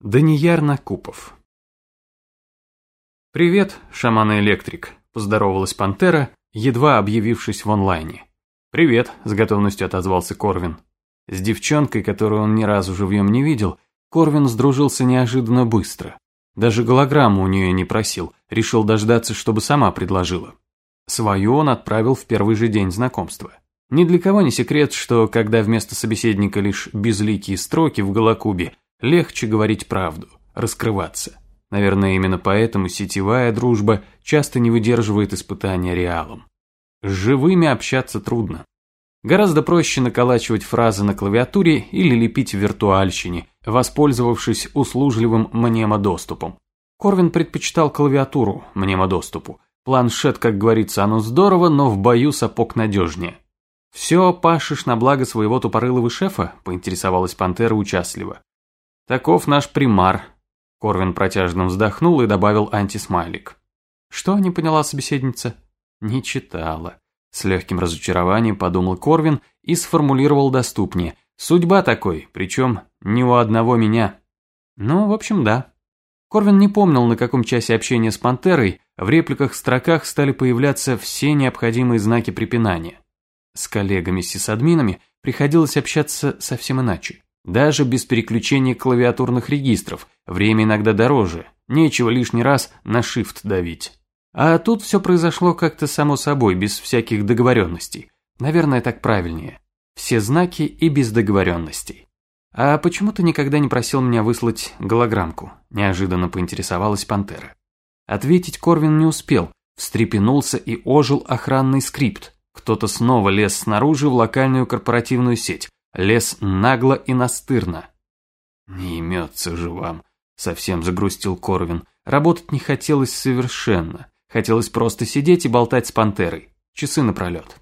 Данияр Накупов «Привет, шаман-электрик», – поздоровалась Пантера, едва объявившись в онлайне. «Привет», – с готовностью отозвался Корвин. С девчонкой, которую он ни разу живьем не видел, Корвин сдружился неожиданно быстро. Даже голограмму у нее не просил, решил дождаться, чтобы сама предложила. Свою он отправил в первый же день знакомства. Ни для кого не секрет, что когда вместо собеседника лишь безликие строки в голокубе, Легче говорить правду, раскрываться. Наверное, именно поэтому сетевая дружба часто не выдерживает испытания реалом. С живыми общаться трудно. Гораздо проще наколачивать фразы на клавиатуре или лепить в виртуальщине, воспользовавшись услужливым мнемодоступом. Корвин предпочитал клавиатуру мнемодоступу. Планшет, как говорится, оно здорово, но в бою сапог надежнее. «Все пашешь на благо своего тупорылого шефа?» – поинтересовалась пантера участливо. Таков наш примар. Корвин протяжно вздохнул и добавил антисмайлик. Что не поняла собеседница? Не читала. С легким разочарованием подумал Корвин и сформулировал доступнее. Судьба такой, причем не у одного меня. Ну, в общем, да. Корвин не помнил, на каком часе общения с Пантерой в репликах-строках стали появляться все необходимые знаки препинания. С коллегами-сисадминами приходилось общаться совсем иначе. Даже без переключения клавиатурных регистров, время иногда дороже, нечего лишний раз на shift давить. А тут все произошло как-то само собой, без всяких договоренностей. Наверное, так правильнее. Все знаки и без договоренностей. «А почему ты никогда не просил меня выслать голограммку?» – неожиданно поинтересовалась Пантера. Ответить Корвин не успел, встрепенулся и ожил охранный скрипт. Кто-то снова лез снаружи в локальную корпоративную сеть, Лес нагло и настырно. «Не имется же вам», — совсем загрустил Корвин. Работать не хотелось совершенно. Хотелось просто сидеть и болтать с пантерой. Часы напролет.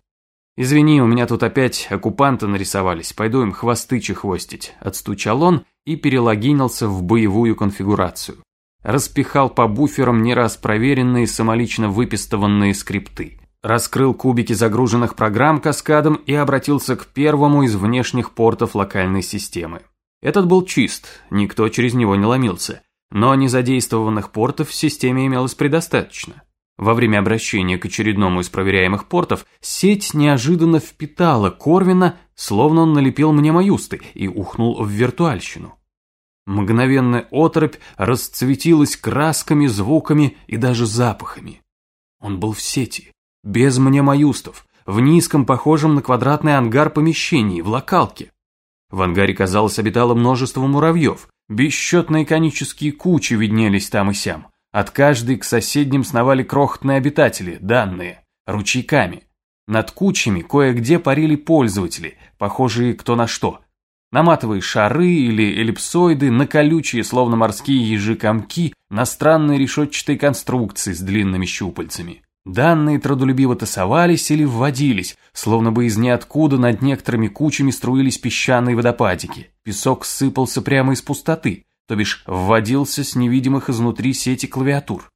«Извини, у меня тут опять оккупанты нарисовались, пойду им хвосты чехвостить», – отстучал он и перелогинился в боевую конфигурацию. Распихал по буферам не раз проверенные самолично выпистованные скрипты раскрыл кубики загруженных программ каскадом и обратился к первому из внешних портов локальной системы. Этот был чист, никто через него не ломился, но незадействованных портов в системе имелось предостаточно. Во время обращения к очередному из проверяемых портов сеть неожиданно впитала Корвина, словно он налепил мне маюсты и ухнул в виртуальщину. Мгновенная оторопь расцветилась красками, звуками и даже запахами. Он был в сети, без мнемоюстов, в низком, похожем на квадратный ангар помещении, в локалке. В ангаре, казалось, обитало множество муравьев, бесчетные конические кучи виднелись там и сям. От каждой к соседним сновали крохотные обитатели, данные, ручейками. Над кучами кое-где парили пользователи, похожие кто на что. Наматывая шары или эллипсоиды на колючие, словно морские ежи комки, на странные решетчатые конструкции с длинными щупальцами. Данные трудолюбиво тасовались или вводились, словно бы из ниоткуда над некоторыми кучами струились песчаные водопадики. Песок сыпался прямо из пустоты, то бишь вводился с невидимых изнутри сети клавиатур.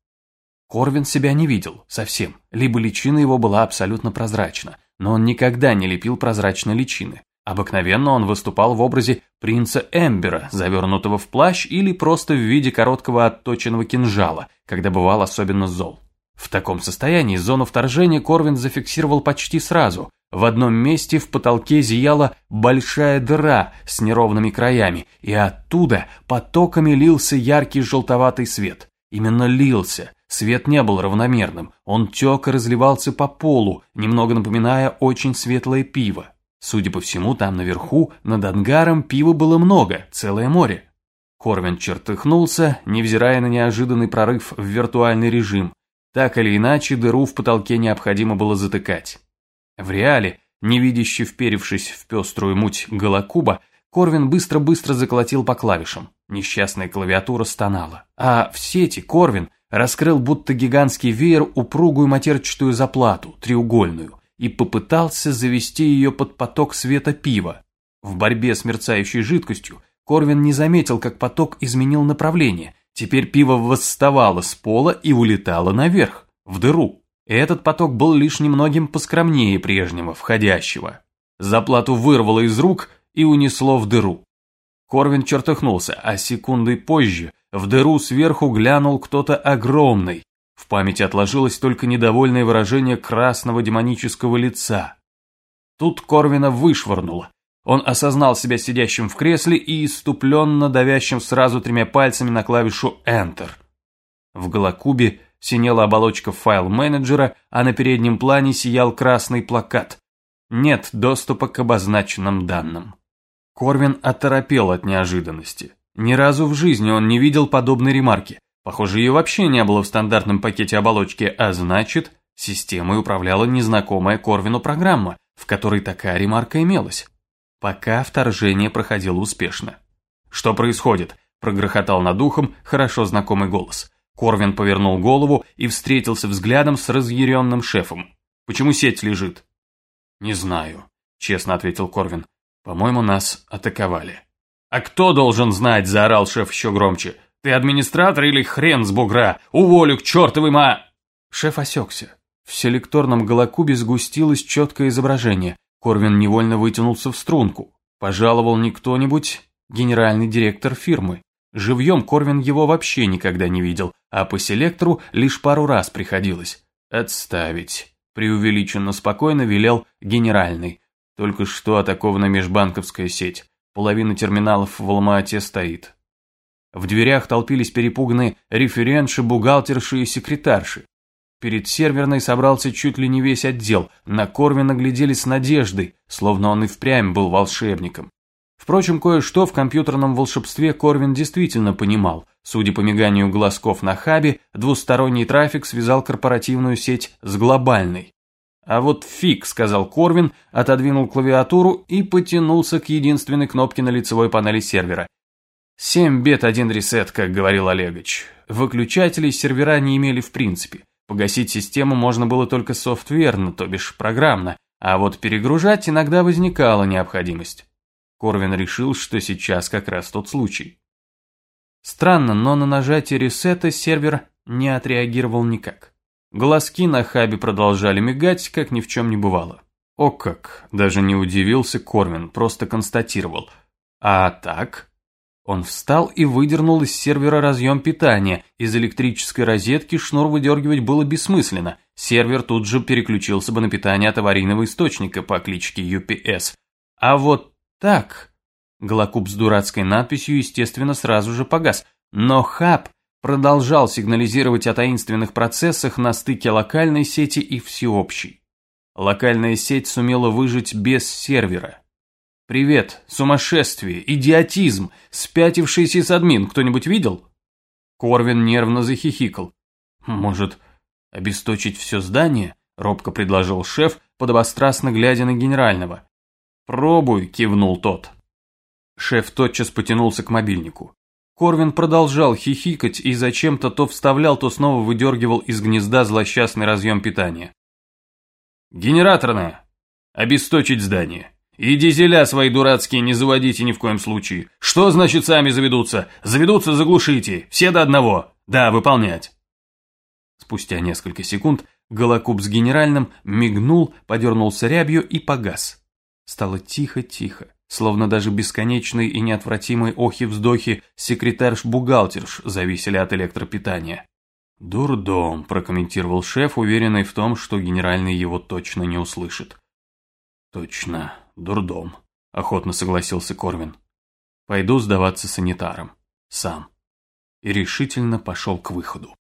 Корвин себя не видел, совсем, либо личина его была абсолютно прозрачна, но он никогда не лепил прозрачной личины. Обыкновенно он выступал в образе принца Эмбера, завернутого в плащ или просто в виде короткого отточенного кинжала, когда бывал особенно зол. В таком состоянии зону вторжения Корвин зафиксировал почти сразу. В одном месте в потолке зияла большая дыра с неровными краями, и оттуда потоками лился яркий желтоватый свет. Именно лился. Свет не был равномерным, он тек и разливался по полу, немного напоминая очень светлое пиво. Судя по всему, там наверху, над ангаром, пива было много, целое море. Корвин чертыхнулся, невзирая на неожиданный прорыв в виртуальный режим, так или иначе, дыру в потолке необходимо было затыкать. В реале, невидяще вперевшись в пеструю муть голокуба, Корвин быстро-быстро заколотил по клавишам. Несчастная клавиатура стонала. А в сети Корвин раскрыл будто гигантский веер упругую матерчатую заплату, треугольную, и попытался завести ее под поток света пива. В борьбе с мерцающей жидкостью Корвин не заметил, как поток изменил направление, Теперь пиво восставало с пола и улетало наверх, в дыру. Этот поток был лишь немногим поскромнее прежнего, входящего. Заплату вырвало из рук и унесло в дыру. Корвин чертыхнулся, а секундой позже в дыру сверху глянул кто-то огромный. В памяти отложилось только недовольное выражение красного демонического лица. Тут Корвина вышвырнуло. Он осознал себя сидящим в кресле и иступленно давящим сразу тремя пальцами на клавишу Enter. В Голокубе синела оболочка файл-менеджера, а на переднем плане сиял красный плакат. Нет доступа к обозначенным данным. Корвин оторопел от неожиданности. Ни разу в жизни он не видел подобной ремарки. Похоже, ее вообще не было в стандартном пакете оболочки, а значит, системой управляла незнакомая Корвину программа, в которой такая ремарка имелась. Пока вторжение проходило успешно. «Что происходит?» – прогрохотал над ухом хорошо знакомый голос. Корвин повернул голову и встретился взглядом с разъяренным шефом. «Почему сеть лежит?» «Не знаю», – честно ответил Корвин. «По-моему, нас атаковали». «А кто должен знать?» – заорал шеф еще громче. «Ты администратор или хрен с бугра? Уволю к чертовой ма...» Шеф осекся. В селекторном голокубе сгустилось четкое изображение. Корвин невольно вытянулся в струнку. Пожаловал не кто-нибудь, генеральный директор фирмы. Живьем Корвин его вообще никогда не видел, а по селектору лишь пару раз приходилось. «Отставить», – преувеличенно спокойно велел генеральный. Только что атакована межбанковская сеть. Половина терминалов в Алма-Ате стоит. В дверях толпились перепуганные референтши, бухгалтерши и секретарши. Перед серверной собрался чуть ли не весь отдел, на Корвина глядели с надеждой, словно он и впрямь был волшебником. Впрочем, кое-что в компьютерном волшебстве Корвин действительно понимал. Судя по миганию глазков на хабе, двусторонний трафик связал корпоративную сеть с глобальной. «А вот фиг», — сказал Корвин, отодвинул клавиатуру и потянулся к единственной кнопке на лицевой панели сервера. «Семь бет, один ресет», как говорил Олегович. Выключателей сервера не имели в принципе. Погасить систему можно было только софтверно, то бишь программно, а вот перегружать иногда возникала необходимость. Корвин решил, что сейчас как раз тот случай. Странно, но на нажатие ресета сервер не отреагировал никак. Глазки на хабе продолжали мигать, как ни в чем не бывало. О как, даже не удивился Корвин, просто констатировал. А так? Он встал и выдернул из сервера разъем питания. Из электрической розетки шнур выдергивать было бессмысленно. Сервер тут же переключился бы на питание от аварийного источника по кличке UPS. А вот так... Голокуб с дурацкой надписью, естественно, сразу же погас. Но хаб продолжал сигнализировать о таинственных процессах на стыке локальной сети и всеобщей. Локальная сеть сумела выжить без сервера. «Привет, сумасшествие, идиотизм, спятивший сисадмин, кто-нибудь видел?» Корвин нервно захихикал. «Может, обесточить все здание?» – робко предложил шеф, подобострастно глядя на генерального. «Пробуй», – кивнул тот. Шеф тотчас потянулся к мобильнику. Корвин продолжал хихикать и зачем-то то вставлял, то снова выдергивал из гнезда злосчастный разъем питания. «Генераторная! Обесточить здание!» И дизеля свои дурацкие не заводите ни в коем случае. Что значит сами заведутся? Заведутся, заглушите. Все до одного. Да, выполнять. Спустя несколько секунд Голокуб с генеральным мигнул, подернулся рябью и погас. Стало тихо-тихо, словно даже бесконечные и неотвратимые охи-вздохи секретарш-бухгалтерш зависели от электропитания. «Дурдом», – прокомментировал шеф, уверенный в том, что генеральный его точно не услышит. «Точно, дурдом», – охотно согласился Корвин. «Пойду сдаваться санитарам. Сам». И решительно пошел к выходу.